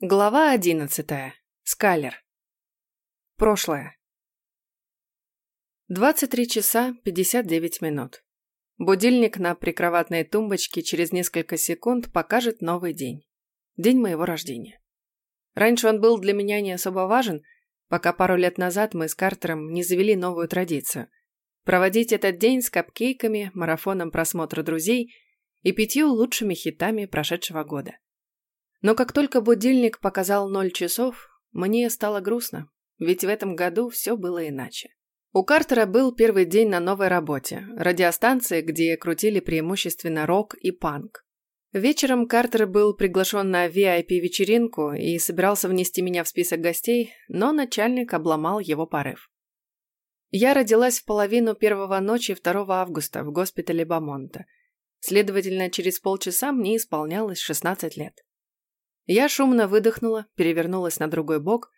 Глава одиннадцатая. Скалер. Прошлое. 23 часа 59 минут. Будильник на прикроватной тумбочке через несколько секунд покажет новый день. День моего рождения. Раньше он был для меня не особо важен, пока пару лет назад мы с Картером не завели новую традицию. Проводить этот день с капкейками, марафоном просмотра друзей и пятью лучшими хитами прошедшего года. Но как только будильник показал ноль часов, мне стало грустно, ведь в этом году все было иначе. У Картера был первый день на новой работе, радиостанции, где крутили преимущественно рок и панк. Вечером Картер был приглашен на VIP-вечеринку и собирался внести меня в список гостей, но начальник обломал его порыв. Я родилась в половину первого ночи 2 августа в госпитале Бамонта. Следовательно, через полчаса мне исполнялось 16 лет. Я шумно выдохнула, перевернулась на другой бок,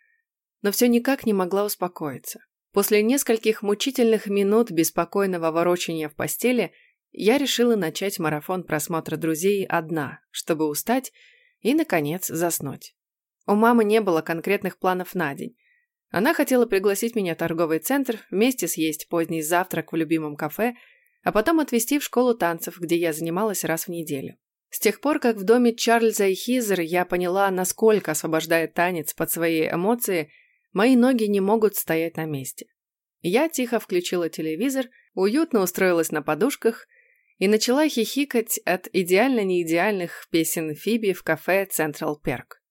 но все никак не могла успокоиться. После нескольких мучительных минут беспокойного ворочения в постели я решила начать марафон просмотра друзей одна, чтобы устать и, наконец, заснуть. У мамы не было конкретных планов на день. Она хотела пригласить меня в торговый центр, вместе съесть поздний завтрак в любимом кафе, а потом отвезти в школу танцев, где я занималась раз в неделю. С тех пор, как в доме Чарльза и Хизер я поняла, насколько освобождает танец под свои эмоции, мои ноги не могут стоять на месте. Я тихо включила телевизор, уютно устроилась на подушках и начала хихикать от идеально неидеальных песен Фиби в кафе Централ Перк.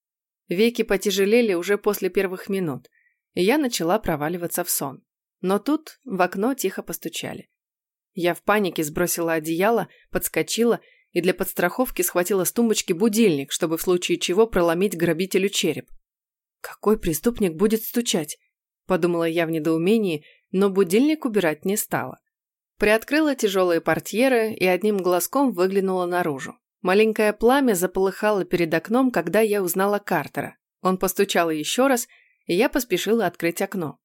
Веки потяжелели уже после первых минут, и я начала проваливаться в сон. Но тут в окно тихо постучали. Я в панике сбросила одеяло, подскочила и для подстраховки схватила с тумбочки будильник, чтобы в случае чего проломить грабителю череп. «Какой преступник будет стучать?» – подумала я в недоумении, но будильник убирать не стала. Приоткрыла тяжелые портьеры и одним глазком выглянула наружу. Маленькое пламя заполыхало перед окном, когда я узнала Картера. Он постучал еще раз, и я поспешила открыть окно.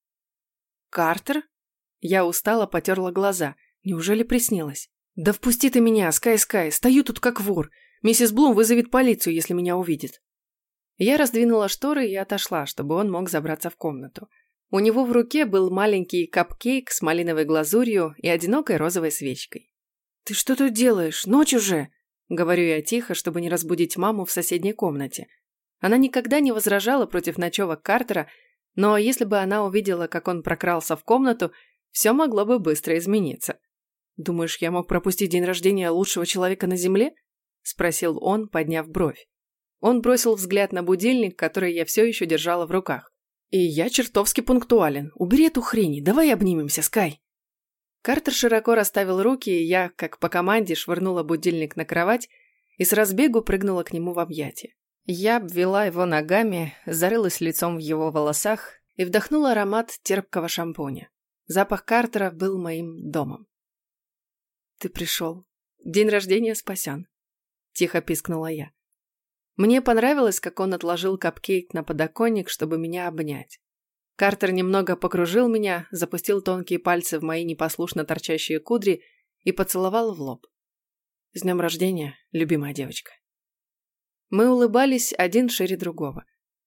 «Картер?» Я устало потерла глаза. Неужели приснилось? «Да впусти ты меня, Скай-Скай, стою тут как вор. Миссис Блум вызовет полицию, если меня увидит». Я раздвинула шторы и отошла, чтобы он мог забраться в комнату. У него в руке был маленький капкейк с малиновой глазурью и одинокой розовой свечкой. «Ты что тут делаешь? Ночь уже!» Говорю я тихо, чтобы не разбудить маму в соседней комнате. Она никогда не возражала против ночевок Картера, но если бы она увидела, как он прокрался в комнату, все могло бы быстро измениться. «Думаешь, я мог пропустить день рождения лучшего человека на Земле?» – спросил он, подняв бровь. Он бросил взгляд на будильник, который я все еще держала в руках. «И я чертовски пунктуален. Убери эту хрень, давай обнимемся, Скай!» Картер широко расставил руки, и я, как по команде, швырнула будильник на кровать и с разбегу прыгнула к нему в объятия. Я обвела его ногами, зарылась лицом в его волосах и вдохнула аромат терпкого шампуня. Запах Картера был моим домом. «Ты пришел. День рождения спасен», — тихо пискнула я. Мне понравилось, как он отложил капкейк на подоконник, чтобы меня обнять. Картер немного покружил меня, запустил тонкие пальцы в мои непослушно торчащие кудри и поцеловал в лоб. «С днем рождения, любимая девочка». Мы улыбались один шире другого.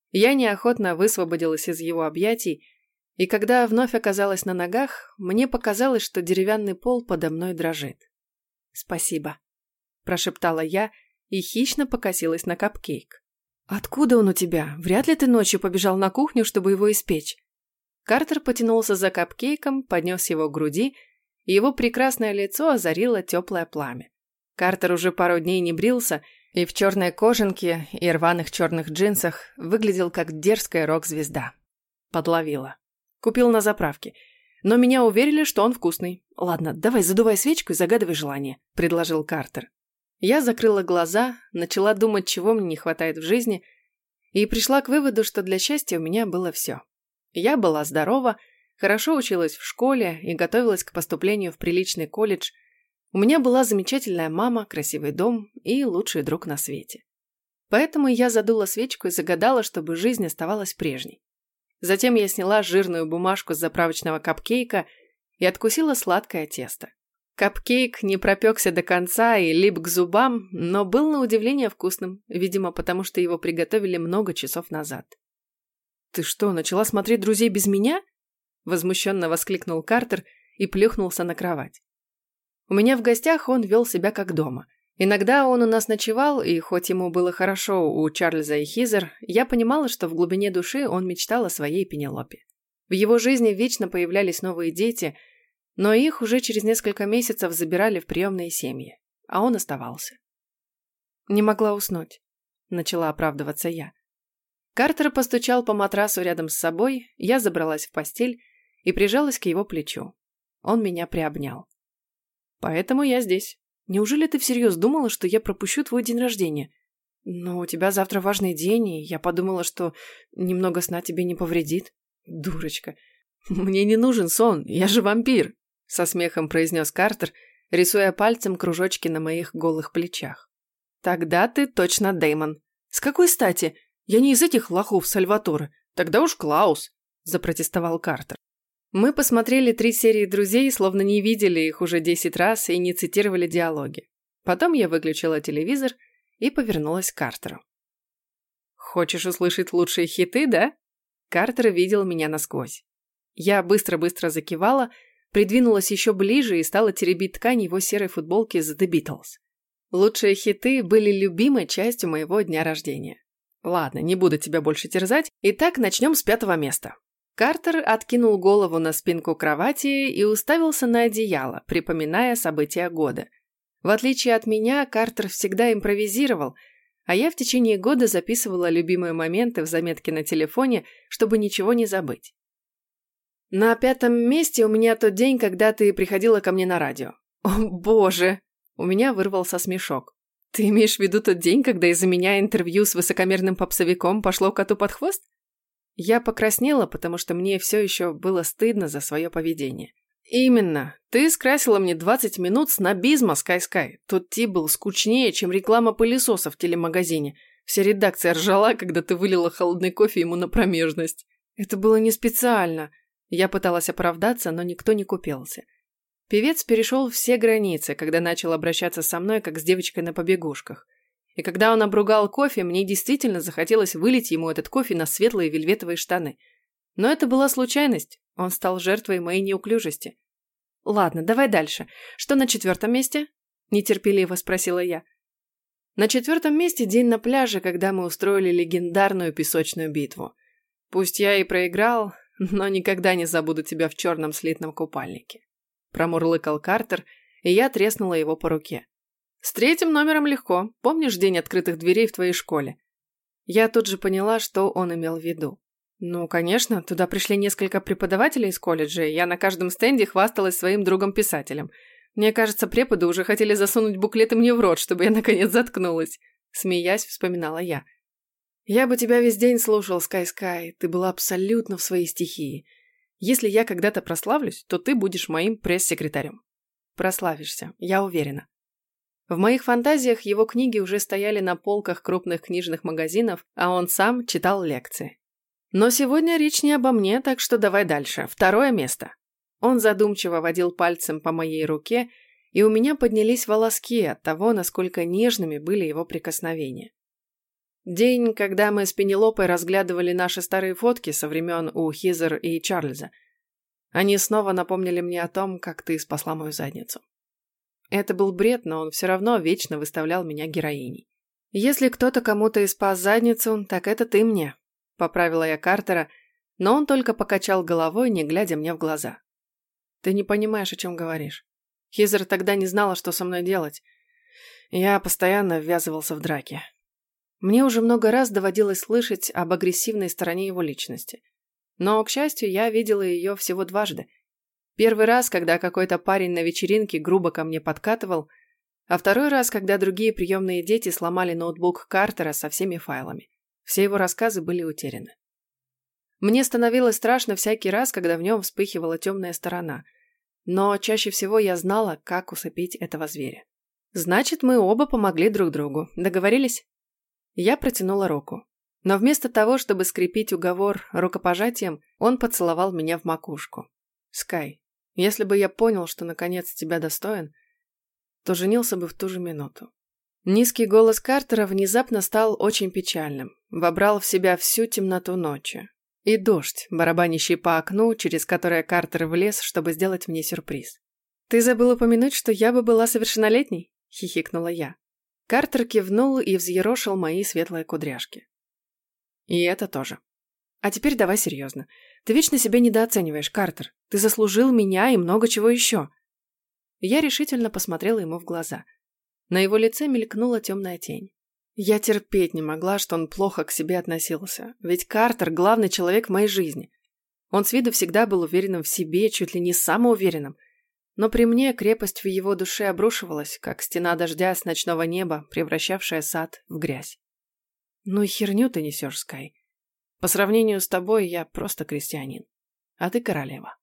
Я неохотно высвободилась из его объятий, и когда вновь оказалась на ногах, мне показалось, что деревянный пол подо мной дрожит. «Спасибо», – прошептала я и хищно покосилась на капкейк. «Откуда он у тебя? Вряд ли ты ночью побежал на кухню, чтобы его испечь». Картер потянулся за капкейком, поднес его к груди, и его прекрасное лицо озарило теплое пламя. Картер уже пару дней не брился, и в черной кожанке и рваных черных джинсах выглядел как дерзкая рок-звезда. Подловила. Купил на заправке. Но меня уверили, что он вкусный. Ладно, давай задувай свечку и загадывай желание, предложил Картер. Я закрыла глаза, начала думать, чего мне не хватает в жизни, и пришла к выводу, что для счастья у меня было все. Я была здорова, хорошо училась в школе и готовилась к поступлению в приличный колледж. У меня была замечательная мама, красивый дом и лучший друг на свете. Поэтому я задула свечку и загадала, чтобы жизнь оставалась прежней. Затем я сняла жирную бумажку с заправочного капкейка и откусила сладкое тесто. Капкейк не пропекся до конца и лип к зубам, но был на удивление вкусным, видимо, потому что его приготовили много часов назад. «Ты что, начала смотреть «Друзей» без меня?» Возмущенно воскликнул Картер и плюхнулся на кровать. У меня в гостях он вел себя как дома. Иногда он у нас ночевал, и хоть ему было хорошо у Чарльза и Хизер, я понимала, что в глубине души он мечтал о своей Пенелопе. В его жизни вечно появлялись новые дети – но их уже через несколько месяцев забирали в приемные семьи, а он оставался. «Не могла уснуть», — начала оправдываться я. Картер постучал по матрасу рядом с собой, я забралась в постель и прижалась к его плечу. Он меня приобнял. «Поэтому я здесь. Неужели ты всерьез думала, что я пропущу твой день рождения? Но у тебя завтра важный день, и я подумала, что немного сна тебе не повредит. Дурочка. Мне не нужен сон, я же вампир со смехом произнес Картер, рисуя пальцем кружочки на моих голых плечах. Тогда ты точно Дэймон. С какой стати? Я не из этих лохов Сальваторе. Тогда уж Клаус, запротестовал Картер. Мы посмотрели три серии «Друзей», словно не видели их уже десять раз и не цитировали диалоги. Потом я выключила телевизор и повернулась к Картеру. «Хочешь услышать лучшие хиты, да?» Картер видел меня насквозь. Я быстро-быстро закивала, придвинулась еще ближе и стала теребить ткань его серой футболки с The Beatles. Лучшие хиты были любимой частью моего дня рождения. Ладно, не буду тебя больше терзать. Итак, начнем с пятого места. Картер откинул голову на спинку кровати и уставился на одеяло, припоминая события года. В отличие от меня, Картер всегда импровизировал, а я в течение года записывала любимые моменты в заметке на телефоне, чтобы ничего не забыть. На пятом месте у меня тот день, когда ты приходила ко мне на радио. О, боже! У меня вырвался смешок. Ты имеешь в виду тот день, когда из-за меня интервью с высокомерным попсовиком пошло коту под хвост? Я покраснела, потому что мне все еще было стыдно за свое поведение. «Именно. Ты скрасила мне 20 минут снобизма Скай-Скай. Тот тип был скучнее, чем реклама пылесоса в телемагазине. Вся редакция ржала, когда ты вылила холодный кофе ему на промежность. Это было не специально. Я пыталась оправдаться, но никто не купился. Певец перешел все границы, когда начал обращаться со мной, как с девочкой на побегушках. И когда он обругал кофе, мне действительно захотелось вылить ему этот кофе на светлые вельветовые штаны. Но это была случайность, он стал жертвой моей неуклюжести. «Ладно, давай дальше. Что на четвертом месте?» – нетерпеливо спросила я. На четвертом месте день на пляже, когда мы устроили легендарную песочную битву. Пусть я и проиграл, но никогда не забуду тебя в черном слитном купальнике. Промурлыкал Картер, и я треснула его по руке. С третьим номером легко. Помнишь день открытых дверей в твоей школе? Я тут же поняла, что он имел в виду. Ну, конечно, туда пришли несколько преподавателей из колледжа, и я на каждом стенде хвасталась своим другом-писателем. Мне кажется, преподы уже хотели засунуть буклеты мне в рот, чтобы я наконец заткнулась. Смеясь, вспоминала я. Я бы тебя весь день слушал, Скай-Скай. Ты была абсолютно в своей стихии. Если я когда-то прославлюсь, то ты будешь моим пресс-секретарем. Прославишься, я уверена. В моих фантазиях его книги уже стояли на полках крупных книжных магазинов, а он сам читал лекции. Но сегодня речь не обо мне, так что давай дальше. Второе место. Он задумчиво водил пальцем по моей руке, и у меня поднялись волоски от того, насколько нежными были его прикосновения. День, когда мы с Пенелопой разглядывали наши старые фотки со времен у Хизер и Чарльза. Они снова напомнили мне о том, как ты спасла мою задницу. Это был бред, но он все равно вечно выставлял меня героиней. Если кто-то кому-то и спас задницу, так это ты мне. Поправила я Картера, но он только покачал головой, не глядя мне в глаза. Ты не понимаешь, о чем говоришь. Хизер тогда не знала, что со мной делать. Я постоянно ввязывался в драки. Мне уже много раз доводилось слышать об агрессивной стороне его личности. Но, к счастью, я видела ее всего дважды. Первый раз, когда какой-то парень на вечеринке грубо ко мне подкатывал, а второй раз, когда другие приемные дети сломали ноутбук Картера со всеми файлами. Все его рассказы были утеряны. Мне становилось страшно всякий раз, когда в нем вспыхивала темная сторона. Но чаще всего я знала, как усыпить этого зверя. Значит, мы оба помогли друг другу. Договорились? Я протянула руку. Но вместо того, чтобы скрепить уговор рукопожатием, он поцеловал меня в макушку. «Скай, Если бы я понял, что наконец тебя достоин, то женился бы в ту же минуту. Низкий голос Картера внезапно стал очень печальным, вобрал в себя всю темноту ночи. И дождь, барабанящий по окну, через которое Картер влез, чтобы сделать мне сюрприз. «Ты забыл упомянуть, что я бы была совершеннолетней?» – хихикнула я. Картер кивнул и взъерошил мои светлые кудряшки. И это тоже. А теперь давай серьезно. Ты вечно себя недооцениваешь, Картер. Ты заслужил меня и много чего еще. Я решительно посмотрела ему в глаза. На его лице мелькнула темная тень. Я терпеть не могла, что он плохо к себе относился. Ведь Картер – главный человек в моей жизни. Он с виду всегда был уверенным в себе, чуть ли не самоуверенным. Но при мне крепость в его душе обрушивалась, как стена дождя с ночного неба, превращавшая сад в грязь. Ну и херню ты несешь, Скай. По сравнению с тобой я просто крестьянин. А ты королева.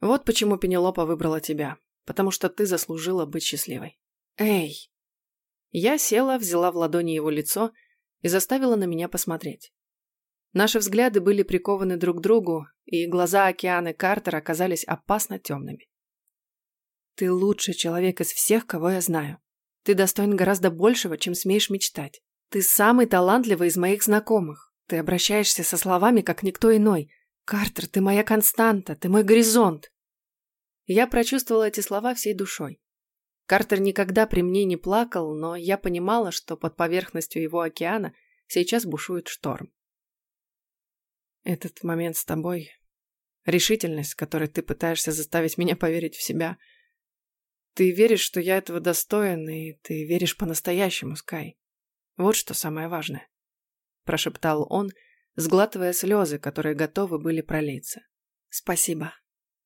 Вот почему Пенелопа выбрала тебя. Потому что ты заслужила быть счастливой. Эй! Я села, взяла в ладони его лицо и заставила на меня посмотреть. Наши взгляды были прикованы друг к другу, и глаза океаны Картера оказались опасно темными. Ты лучший человек из всех, кого я знаю. Ты достоин гораздо большего, чем смеешь мечтать. Ты самый талантливый из моих знакомых. Ты обращаешься со словами, как никто иной. Картер, ты моя константа, ты мой горизонт. Я прочувствовала эти слова всей душой. Картер никогда при мне не плакал, но я понимала, что под поверхностью его океана сейчас бушует шторм. Этот момент с тобой, решительность, которой ты пытаешься заставить меня поверить в себя. Ты веришь, что я этого достоин, и ты веришь по-настоящему, Скай. Вот что самое важное. Прошептал он, сглатывая слезы, которые готовы были пролиться. Спасибо.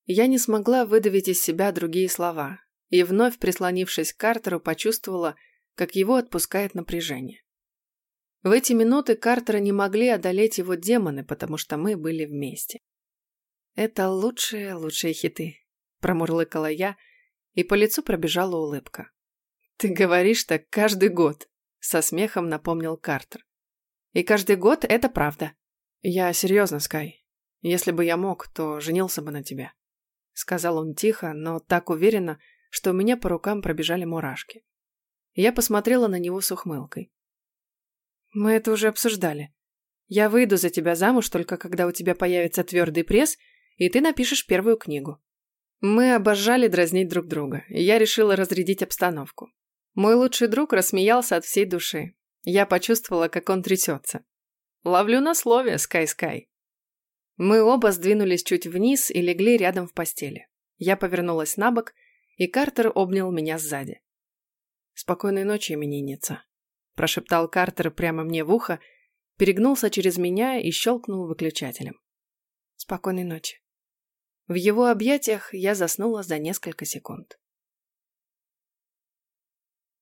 Я не смогла выдавить из себя другие слова, и вновь прислонившись к Картеру, почувствовала, как его отпускает напряжение. В эти минуты Картера не могли одолеть его демоны, потому что мы были вместе. «Это лучшие, лучшие хиты», – промурлыкала я, и по лицу пробежала улыбка. «Ты говоришь так каждый год», со смехом напомнил Картер. И каждый год это правда. Я серьезно, Скай. Если бы я мог, то женился бы на тебе. Сказал он тихо, но так уверенно, что у меня по рукам пробежали мурашки. Я посмотрела на него с ухмылкой. Мы это уже обсуждали. Я выйду за тебя замуж только когда у тебя появится твердый пресс, и ты напишешь первую книгу. Мы обожали дразнить друг друга, и я решила разрядить обстановку. Мой лучший друг рассмеялся от всей души. Я почувствовала, как он трясется. Ловлю на слове, Скай-Скай. Мы оба сдвинулись чуть вниз и легли рядом в постели. Я повернулась на бок, и Картер обнял меня сзади. «Спокойной ночи, именинница», – прошептал Картер прямо мне в ухо, перегнулся через меня и щелкнул выключателем. «Спокойной ночи». В его объятиях я заснула за несколько секунд.